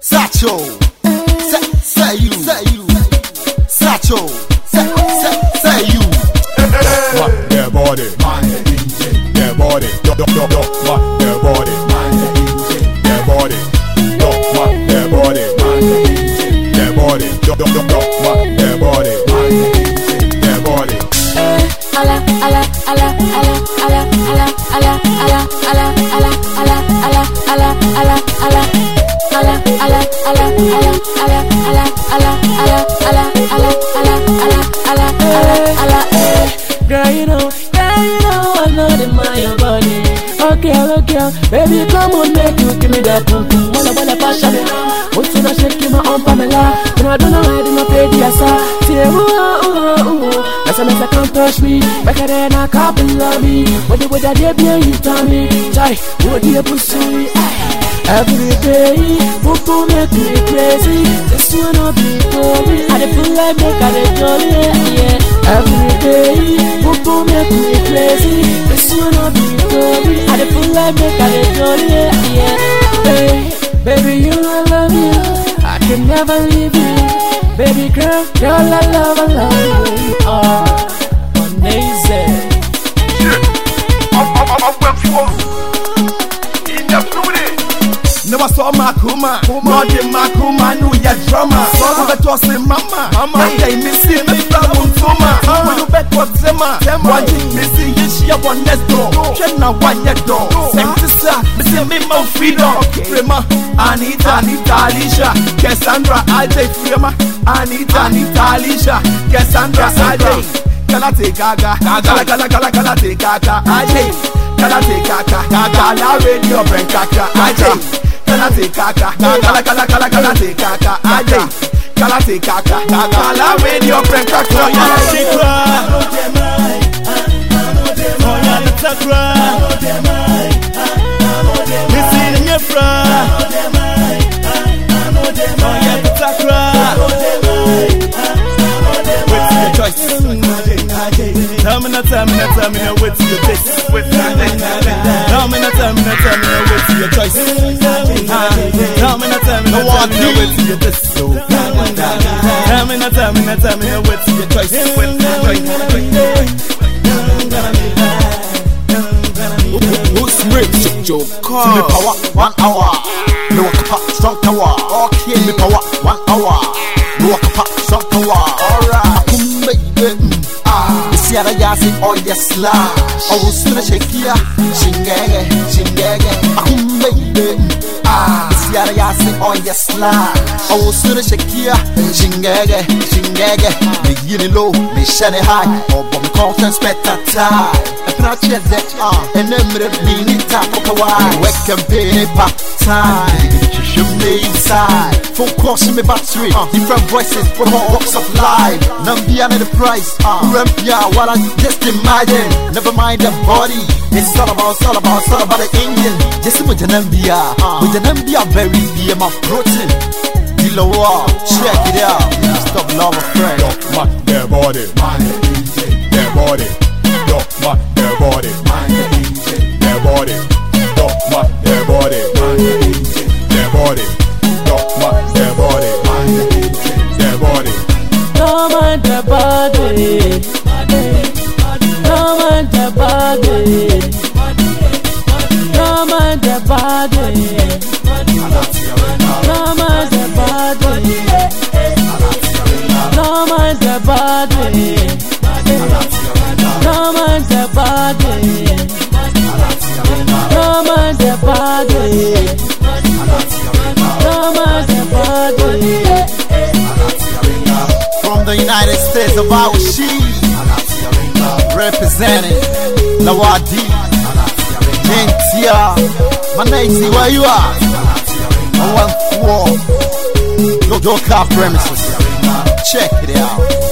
Sacho, say, say you, say you, Sacho, say, say, say you. What their body, mind the their body, do, do, do, what their body, mind the their body, do, what their body, mind the body, what their body, mind the their body. Eh, Allah, Allah, Allah. Okay, baby, come on, make you give me that boom boom. Walla walla passion in a shake my own Pamela? And I don't know why they not play the asa. Say ooh ooh ooh. That's a mess that can't touch me. Better than a couple of me. What the way that they be you tell me? Jai, what the pussy? Every day, Popo make me crazy. This one not be glory. I feel like make I jolly. Every day, Popo make me crazy. This not be glory. I dey feel like make I dey jolly, yeah. Hey, baby, you I love you. I can never leave you. Baby girl, girl, I love, I love you. Oh, amazing. Never saw my kuma, more than my kuma, no ya drama. So the toss in mama, mama, I missing the problem tuma. When you bet what Zema, one one next door. One door. Same to me Anita, Anita, Alicia, Cassandra, I take Anita, Anita, Alicia, Cassandra, I take. Gaga, gaga, gaga, gaga, kalate gaga, I take. Gaga, gaga, la radio brand gaga, I take. Gaga, gaga, gaga, gaga, kalate gaga, I take. Kalate gaga, gaga, la radio I take. Onye abịta kura Isi I fra Onye abịta kura What's your choice? Tell me not, tell don't tell me not, what's your taste? Tell me not, tell me not, tell me not, what's your choice? Tell me not, tell me not, tell me not, what's your taste? Tell me not, tell me not, tell me not, what's your choice? Joe Give me power, one hour. No up, strong tower. Okay, give me power, one hour. No up, strong tower. Alright, come baby. Ah, I yasi oh yes la. Oh, sura shekia, shingege, shingege. Come baby ungari yasi oyesla oh Owusuru shekia Shingege, me Miyini low, me mishani high. Obo mikonten spetata Etrache de ah? Enemre bini tapo kawai Wekempini part time? Inside. Phone calls me battery. Uh. Different voices from all walks of life. Nambia the price. Uh. Rampia, what I just imagine. Never mind the body. It's all about, it's all about, it's all about the engine. Just with the Nambia. Uh. With the Nambia, very BM of protein. Below check it out. Stop love a friend. What their body, their body, what their body, manta body No manta body No manta body says about she. Representing Nawadi Gentia Manesi where you are. On one floor Yoka premises. Check it out.